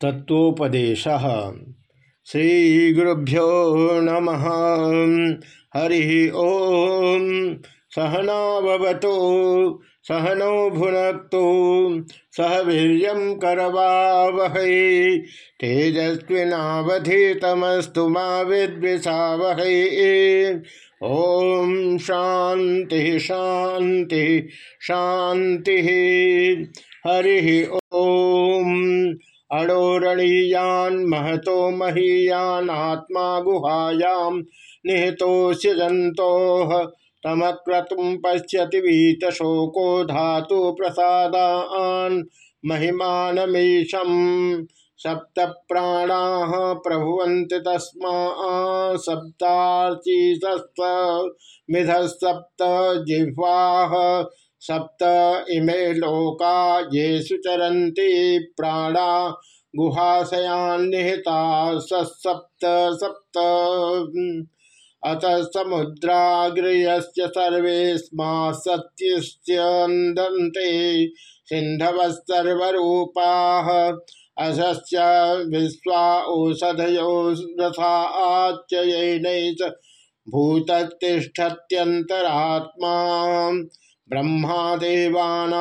तत्वोपदेश श्रीगुरुभ्यो नम। हरि ओम। सहनावतु सहनौ भुनक्तु। सह वीर करवा वह तेजस्विनावधीतमस्तु मिषा वह ओम शांति शांति शांति हरि अणोरणीयान महतो महीयानात्मा गुहायां निहितोस्य जंतो तमक्रतुम पश्यति वीतशोको धातु प्रसादान महिमानमीशम सप्त प्राणा प्रभुवंत तस्मा सप्ताची मिध सप्त जिह्वा सप्त इमे लोका ये सुचरती प्राणा गुहाशयान्निहिता सप्त सप्त। अत समुद्राग्रयस्य सर्वेस्मा सत्यस्यन्दन्ते सिन्धवस्सर्वरूपाः असस्य विश्वा ओषधयो रथा आच्ययनैः भूततिष्ठत्यन्तरात्मा ब्रह्मादेवानां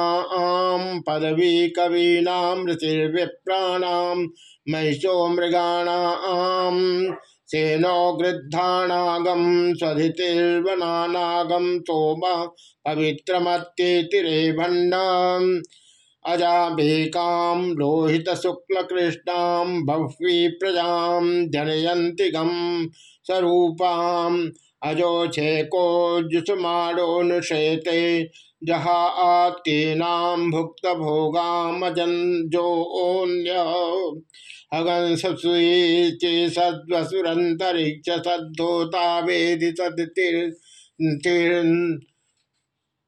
पदवी कवीनां ऋतिर्विप्राणां महिषो मृगाणां सेनो गृद्धानागम स्वधितिर्वनानागम सोम पवित्रमत्येतिरे भण्डाम् अजाबेकां लोहितशुक्लकृष्णां बह्वी प्रजां जनयन्ति गं स्वरूपाम् अजोछेको जुषमाणोनुशेते जहा आतीनाम भुक्त भोगामजन जो ओन्य। अगन सत्सुचे सद्वसुरंतरिक्ष सद्धोता वेदि सदतिर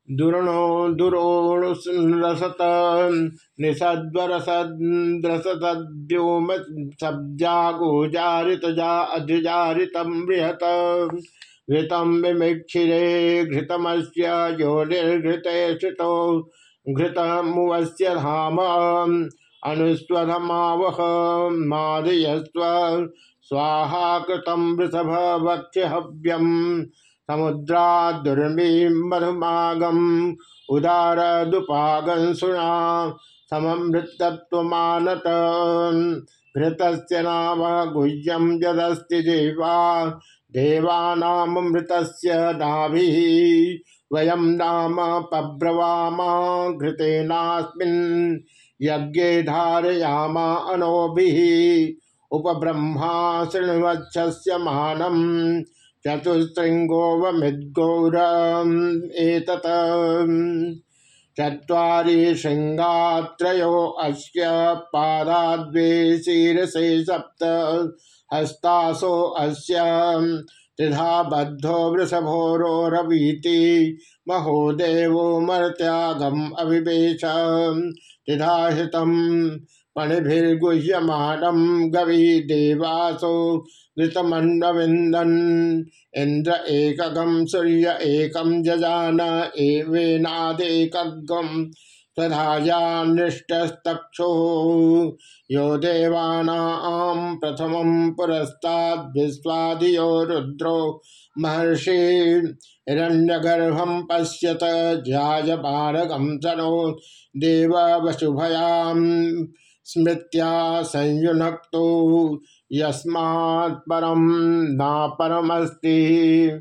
दुरणो दुरोणुसत निषद्वरसद्रसद्योम सब्जागो जारित जा अधिजारितम बृहत। घृतम विमिक्षिरे घृतमस्य यो निर्घृते श्रुतो घृतमुवस्य धाम। अनुस्वधमावह मादयस्व स्वाहा कृतं वृषभ वक्ष्यहव्यम समुद्रा दुर्मी मधुमागम उदार दुपागंसुना सममृतत्वमानत। घृत नाम गुह्यम जदस्ति देवा देवानामृत नाभि। वयम नाम पब्रवामा घृतेनास्मिन् यज्ञे धारयामा अनोभि। उपब्रह्मा मानम। चतुस्त्रिंगोवमिद्गौरम एतत्। चत्वारि श्रृंगात्रो अस्य पादाद्वे शीर्षे सप्त हस्तासो अस्य त्रिधा बद्धो वृषभोरोरवीति महोदेवो मर्त्यागम अभिवेश त्रिधा हृतम पणिभिर्गुह्यमानम गवी देवासो घृतमंडविंदन इंद्र एकगम सूर्य एकम जजान एवेनादेकगम तथायाष्टस्तक्षो यो देवानां प्रथमं पुरस्ताद्विश्वादियो रुद्रो। महर्षि हिरण्यगर्भं पश्यत ध्यायपारगं सनो स्मृत्या संयुनक्तो यस्मात् परम नापरमस्ति।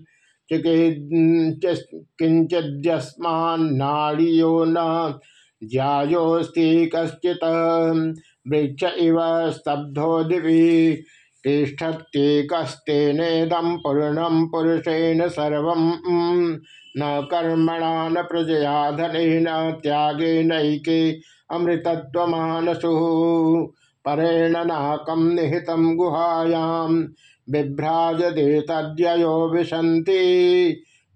किंचिद्यस्मान्नाड़ियो न ज्यायोस्ति कश्चित। वृक्ष इव स्तब्धो दिवि, तिष्ठत्येकस्तेनेदं पूर्णं पुरुषेण सर्व। न कर्मणा न प्रजया धनेन त्यागेनैके अमृतत्वमानसु परेण नाकं निहितं गुहायां बिभ्राजते तद्ययो विशन्ति।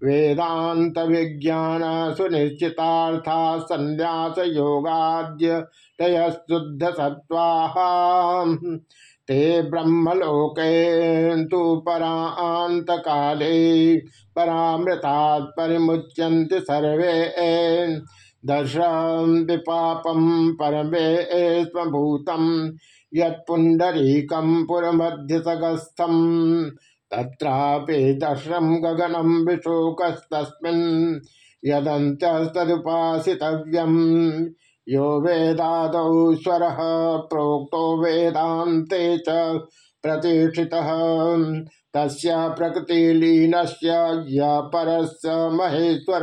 वेदांत विज्ञान सुनिश्चितार्था संन्यास योगाद्य तयशुद्ध सत्वा ते ब्रह्मलोके तो काले परामृता परिमुच्यंत सर्वे। दर्शन विपापम परमे स्वभूतम यत्पुंडरीकम पुरमध्यसगस्थम तत्रापि दर्शनम गगनम विशोकस्तस्मिन् यदंत्यस्तुपासितव्यम यो वेदादौ स्वर, प्रोक्तो वेदांते च प्रतिष्ठित तस्य प्रकृतिलीन परस्य महेश्वर।